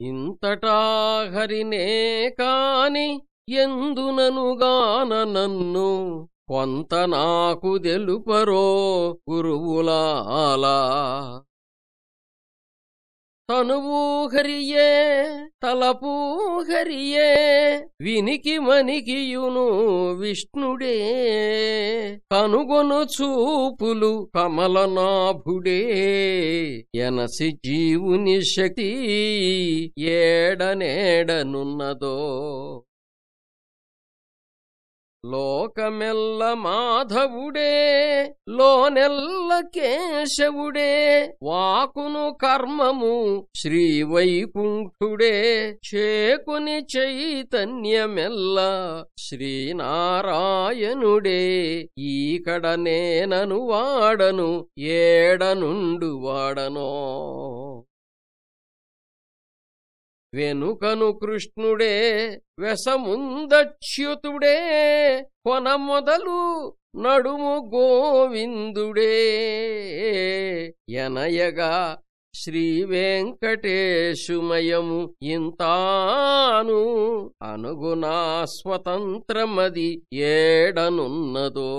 ఇంతటా హరినే కాని ఎందుననుగాన నన్ను? కొంత నాకు తెలుపరో గురువులాలా? తనువు తలపూహరియే వినికి మనికియును విష్ణుడే. కనుగొను చూపులు కమలనాభుడే. ఎనసి జీవుని శక్తి ఏడనేడనున్నదో. లోకమెల్ల మాధవుడే లోనెల్ల కేశవుడే వాకును కర్మము శ్రీవైకుంఠుడే చేకుని చైతన్యమెల్ల శ్రీనారాయణుడే. ఈకడ నేనను వాడను ఏడనుండు వాడనో. వెనుకను కృష్ణుడే వెసముందచ్యుతుడే కొన మొదలు నడుము గోవిందుడే. ఎనయగా శ్రీ వెంకటేశుమయము ఇంతాను అనుగుణా స్వతంత్రమది ఏడనున్నదో.